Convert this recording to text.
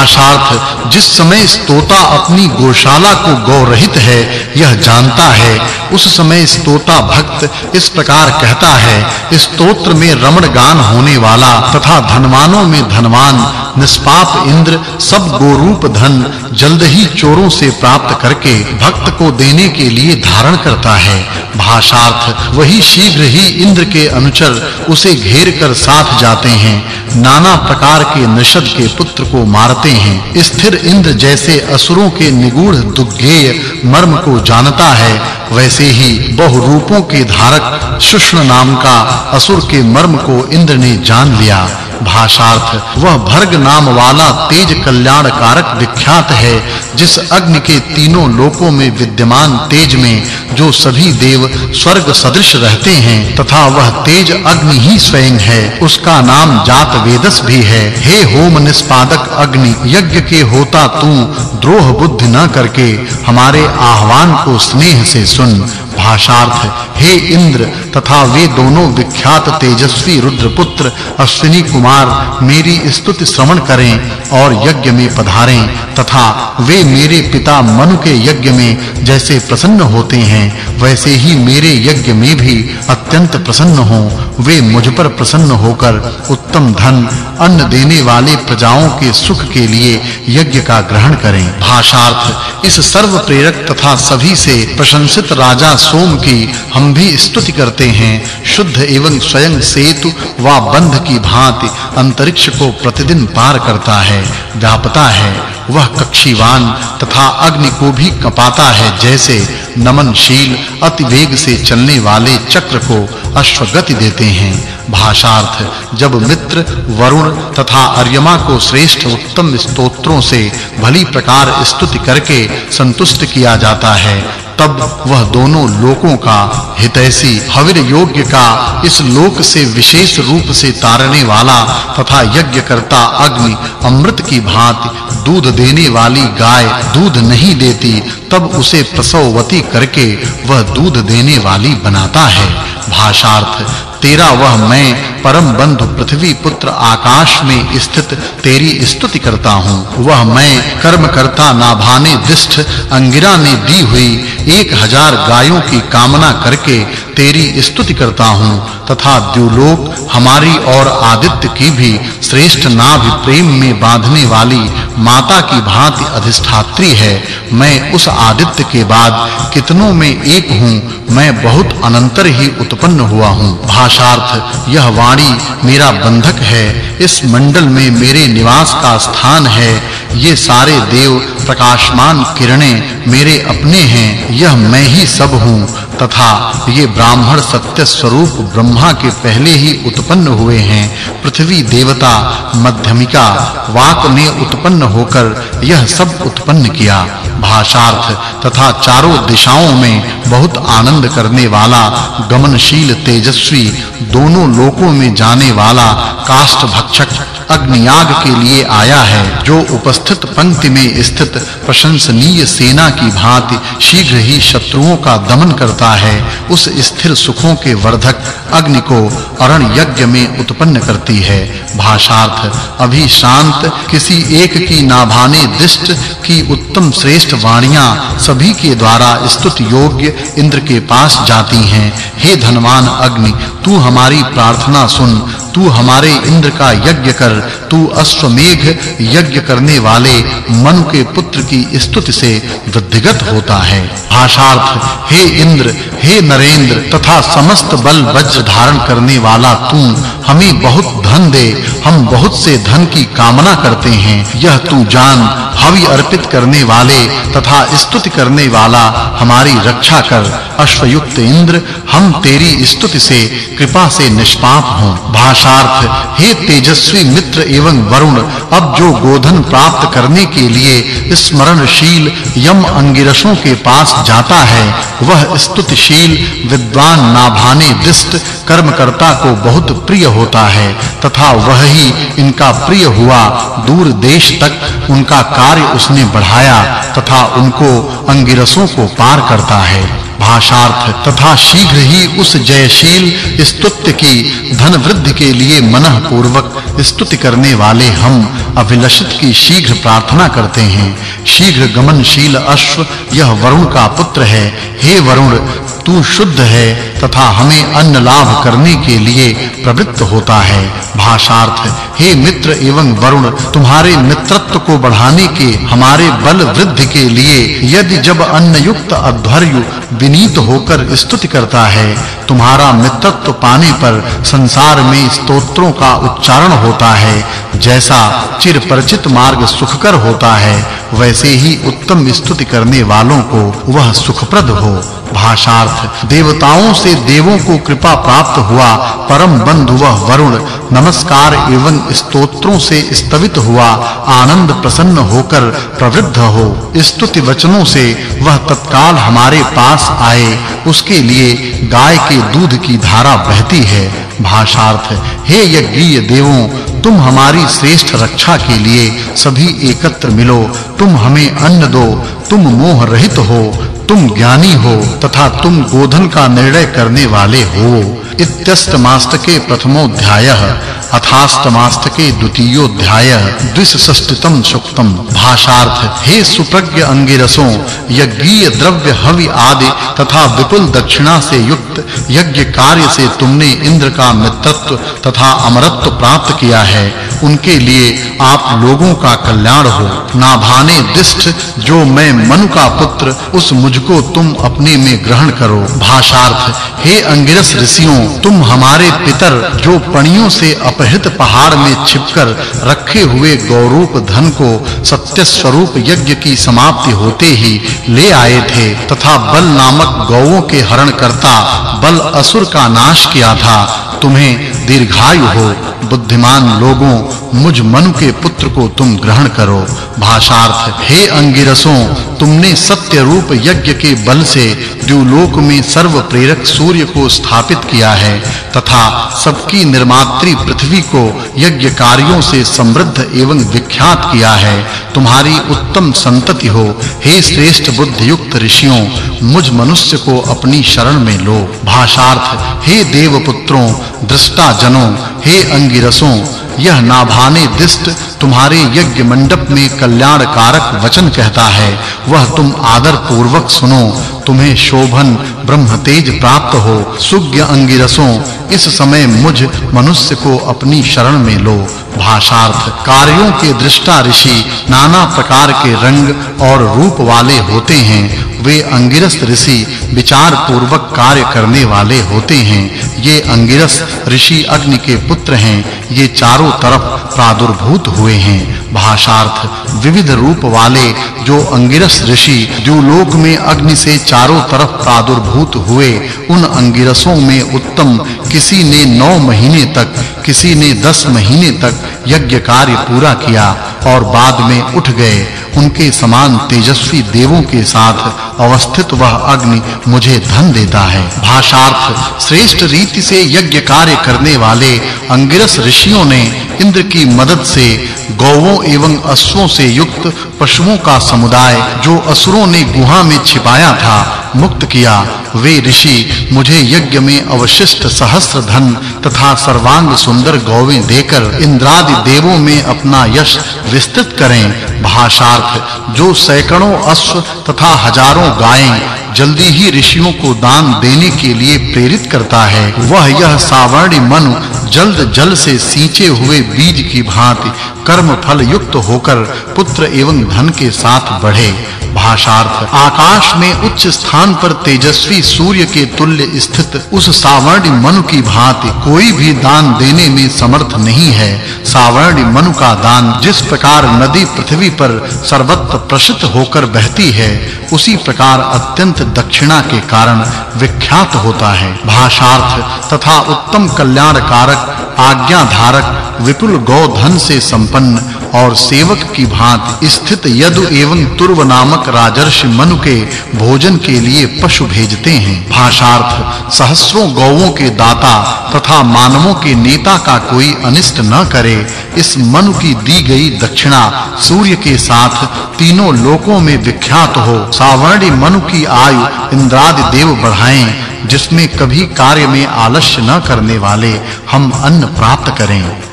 भाषार्थ जिस समय स्तोता अपनी गौशाला को गौरहित है, यह जानता है। उस समय स्तोता भक्त इस प्रकार कहता है, स्तोत्र में रमण गान होने वाला तथा धनवानों में धनवान निष्पाप इंद्र सब गोरूप धन जल्द ही चोरों से प्राप्त करके भक्त को देने के लिए धारण करता है। भाषार्थ, वही शीघ्र ही इंद्र के अनुचर उसे घेर कर साथ जाते हैं। नाना प्रकार के निषद के पुत्र को मारते हैं। स्थिर इंद्र जैसे असुरों के निगूढ़ दुग्गेय मर्म को जानता है। वैसे ही बहुरूपों के धारक शुष्ण नाम का असुर के मर्म को इंद्र ने जान लिया। भाषार्थ। वह भर्ग नाम वाला तेज कल्याण कारक विख्यात है, जिस अग्नि के तीनों लोकों में विद्यमान तेज में जो सभी देव स्वर्ग सदृश रहते हैं, तथा वह तेज अग्नि ही स्वयं है। उसका नाम जात वेदस भी है। हे होम निष्पादक अग्नि, यज्ञ के होता तू द्रोह बुद्धि न करके हमारे आह्वान को स्नेह से सुन। भाषार्थ हे। इंद्र, तथा वे दोनों विख्यात तेजस्वी रुद्रपुत्र, अश्विनी कुमार, मेरी स्तुति श्रवण करें और यज्ञ में पधारें, तथा वे मेरे पिता मनु के यज्ञ में जैसे प्रसन्न होते हैं, वैसे ही मेरे यज्ञ में भी अत्यंत प्रसन्न हों। वे मुझ पर प्रसन्न होकर उत्तम धन, अन्न देने वाले प्रजाओं के सुख के लिए यज्ञ का ग्रहण करें। भाषार्थ, इस सर्व प्रेरक तथा सभी से प्रशंसित राजा सोम की, हम भी स्तुति करते हैं। शुद्ध एवं स्वयं सेतु व बंध की भांति अंतरिक्ष को प्रतिदिन पार करता है, व्यापता है। वह कक्षीवान तथा अग्नि को भी कपाता है, जैसे नमनशील अति वेग से चलने वाले चक्र को अश्वगति देते हैं। भाषार्थ, जब मित्र, वरुण तथा अर्यमा को श्रेष्ठ उत्तम स्तोत्रों से भली प्रकार स्तुति करके संतुष्ट किया जाता है तब वह दोनों लोकों का हितैषी हविर योग्य का इस लोक से विशेष रूप से तारने वाला तथा यज्ञ करता अग्नि, अमृत की भांति दूध देने वाली गाय दूध नहीं देती, तब उसे प्रसववती करके वह दूध देने वाली बनाता है। भाषार्थ, तेरा वह मैं, परम बंधु पृथ्वी पुत्र आकाश में स्थित तेरी स्तुति करता हूँ। वह मैं कर्म करता नाभाने दिष्ट, अंगिरा ने दी हुई एक हज़ार गायों की कामना करके तेरी स्तुति करता हूँ, तथा द्युलोक हमारी और आदित्य की भी श्रेष्ठ नाभ प्रेम में बांधने वाली माता की भांति अधिष्ठात्री है। मैं उस आदित्य के बाद कितनों में एक हूँ, मैं बहुत अनंतर ही उत्पन्न हुआ हूँ। भाषार्थ, यह वाणी मेरा बंधक है, इस मंडल में मेरे निवास का स्थान है। ये सारे देव प्रकाशमान किरणें मेरे अपने हैं, यह मैं ही सब हूँ, तथा ये ब्राह्मण सत्य स्वरूप ब्रह्मा के पहले ही उत्पन्न हुए हैं। पृथ्वी देवता, मध्यमिका, वाक ने उत्पन्न होकर यह सब उत्पन्न किया। भाषार्थ तथा चारों दिशाओं में बहुत आनंद करने वाला, गमनशील, तेजस्वी, दोनों लोकों में जाने वाला काष्ठ भक्षक अग्नियाग के लिए आया है, जो उपस्थित पंक्ति में स्थित प्रशंसनीय सेना की भांति शीघ्र ही शत्रुओं का दमन करता है, उस स्थिर सुखों के वर्धक अग्नि को अरण यज्ञ में उत्पन्न करती है। भाषार्थ, अभी शांत, किसी एक की नाभाने दिष्ट की उत्तम श्रेष्ठ वाणियाँ सभी के द्वारा स्तुत योग्य इंद्र के पास जाती हैं। हे धनवान अग्नि, तू हमारी प्रार्थना सुन तू हमारे इंद्र का यज्ञ कर, तू अश्वमेघ यज्ञ करने वाले मनु के पुत्र की स्तुति से वृद्धिगत होता है। भाषार्थ, हे इंद्र, हे नरेंद्र, तथा समस्त बल वज्र धारण करने वाला तू, हमें बहुत धन दे, हम बहुत से धन की कामना करते हैं, यह तू जान, हवि अर्पित करने वाले तथा स्तुति करने वाला हमारी रक्षा कर, अश्वयुक्त इंद्र, हम तेरी स्तुति से, कृपा से निष्पाप हों। भाषार्थ, हे तेजस्वी मित्र एवं वरुण, अब जो गोधन प्राप्त करने के लिए स्मरणशील यम अंगिरसों के पास जाता है, वह स्तुतिशील, विद्वान, नाभाने, दिष्ट, कर्मकर्ता को बहुत प्रिय होता है, तथा वह ही इनका प्रिय हुआ दूर देश तक, उनका कार्य उसने बढ़ाया, तथा उनको अंगिरसों को पार करता है। भाषार्थ तथा शीघ्र ही उस जयशील स्तुत्य की धन वृद्धि के लिए मनः पूर्वक स्तुति करने वाले हम अभिलषित की शीघ्र प्रार्थना करते हैं। शीघ्र गमनशील अश्व यह वरुण का पुत्र है। हे वरुण तू शुद्ध है। तथा हमें अन्न लाभ करने के लिए प्रवृत्त होता है। भाषार्थ, हे मित्र एवं वरुण, तुम्हारे मित्रत्व को बढ़ाने के हमारे बल वृद्धि के लिए यदि जब अन्न युक्त अध्वर्यु विनीत होकर स्तुति करता है, तुम्हारा मित्रत्व पाने पर संसार में स्तोत्रों का उच्चारण होता है। जैसा चिर परिचित मार्ग सुखकर होता है, वैसे ही उत्तम स्तुति करने वालों को वह सुखप्रद हो। भाषार्थ, देवताओं से देवों को कृपा प्राप्त हुआ, परम बंधु वह वरुण, नमस्कार एवं स्तोत्रों से स्तवित हुआ, आनंद प्रसन्न होकर प्रवृद्ध हो। स्तुति वचनों से वह तत्काल हमारे पास आए, उसके लिए गाय के दूध की धारा बहती है। भाषार्थ, हे यज्ञीय देवों, तुम हमारी श्रेष्ठ रक्षा के लिए सभी एकत्र मिलो, तुम हमें अन्न दो, तुम मोह रहित हो। तुम ज्ञानी हो तथा तुम गोधन का निर्णय करने वाले हो। इतम के प्रथमो प्रथमोध्यायः। अथास्तमास्तके द्वितीयोध्यायः द्विषष्टितम सुक्तम भाषार्थ, हे सुप्रज्ञ अंगिरसों, यज्ञीय द्रव्य हवि आदि तथा विपुल दक्षिणा से युक्त, यज्ञ कार्य से तुमने इंद्र का मित्रत्व तथा अमरत्व प्राप्त किया है। उनके लिए आप लोगों का कल्याण हो। नाभाने दिष्ट, जो मैं मनु का पुत्र, उस मुझको तुम अपने में ग्रहण करो। भाषार्थ, हे अंगिरस ऋषियों, तुम हमारे पितर, जो पणियों से अपहृत पहाड़ में छिपकर रखे हुए गौरूप धन को सत्य स्वरूप यज्ञ की समाप्ति होते ही ले आए थे, तथा बल नामक गौओं के हरण करता बल असुर का नाश किया था। तुम्हें दीर्घायु हो। बुद्धिमान लोगों, मुझ मनु के पुत्र को तुम ग्रहण करो। भाषार्थ, हे अंगिरसों, तुमने सत्य रूप यज्ञ के बल से द्युलोक में सर्व प्रेरक सूर्य को स्थापित किया है, तथा सबकी निर्मात्री पृथ्वी को यज्ञ कार्यों से समृद्ध एवं विख्यात किया है। तुम्हारी उत्तम संतति हो, हे श्रेष्ठ बुद्धि युक्त ऋषियों, मुझ मनुष्य को अपनी शरण में लो। भाषार्थ, हे देव देवपुत्रों दृष्टा जनों हे अंगिरसों यह नाभाने दिष्ट तुम्हारे यज्ञ मंडप में कल्याण कारक वचन कहता है। वह तुम आदर पूर्वक सुनो, तुम्हें शोभन ब्रह्म तेज प्राप्त हो। सुज्ञ अंगिरसों, इस समय मुझ मनुष्य को अपनी शरण में लो। भाषार्थ कार्यों के दृष्टा ऋषि नाना प्रकार के रंग और रूप वाले होते हैं। वे अंगिरस ऋषि विचार पूर्वक कार्य करने वाले होते हैं। ये अंगिरस ऋषि अग्नि के पुत्र हैं। ये चारों तरफ़ प्रादुर्भूत हुए हैं। भाषार्थ विविध रूप वाले जो अंगिरस ऋषि, जो लोक में अग्नि से चारों तरफ़ प्रादुर्भूत हुए, उन अंगिरसों में उत्तम किसी ने 9 महीने तक, किसी ने 10 महीने तक यज्ञ कार्य पूरा किया और बाद में उठ गए। उनके समान तेजस्वी देवों के साथ अवस्थित वह अग्नि मुझे धन देता है। भाषार्थ, श्रेष्ठ रीति से यज्ञ कार्य करने वाले अंगिरस ऋषियों ने इंद्र की मदद से गौओं एवं अश्वों से युक्त पशुओं का समुदाय, जो असुरों ने गुहा में छिपाया था मुक्त किया। वे ऋषि, मुझे यज्ञ में अवशिष्ट सहस्त्र धन तथा सर्वांग सुंदर गौवें देकर इंद्रादि देवों में अपना यश विस्तृत करें। भाषार्थ, जो सैकड़ों अश्व तथा हज़ारों गायें जल्दी ही ऋषियों को दान देने के लिए प्रेरित करता है। वह यह सावर्णी मनु जल्द जल से सींचे हुए बीज की भांति कर्म फल युक्त होकर पुत्र एवं धन के साथ बढ़े। भाषार्थ, आकाश में उच्च स्थान पर तेजस्वी सूर्य के तुल्य स्थित उस सावर्णी मनु की भांति कोई भी दान देने में समर्थ नहीं है। सावर्णी मनु का दान जिस प्रकार नदी पृथ्वी पर सर्वत्र प्रसिद्ध होकर बहती है, उसी प्रकार अत्यंत दक्षिणा के कारण विख्यात होता है। भाषार्थ तथा उत्तम कल्याण कारक आज्ञा धारक विपुल गौधन से संपन्न और सेवक की भांति स्थित यदु एवं तुर्व नामक राजर्षि मनु के भोजन के लिए पशु भेजते हैं। भाषार्थ, सहस्रों गौओं के दाता तथा मानवों के नेता का कोई अनिष्ट न करे, इस मनु की दी गई दक्षिणा सूर्य के साथ तीनों लोकों में विख्यात हो। सावर्णी मनु की आयु इंद्रादि देव बढ़ाएँ, जिसमें कभी कार्य में आलस्य न करने वाले हम अन्न प्राप्त करें।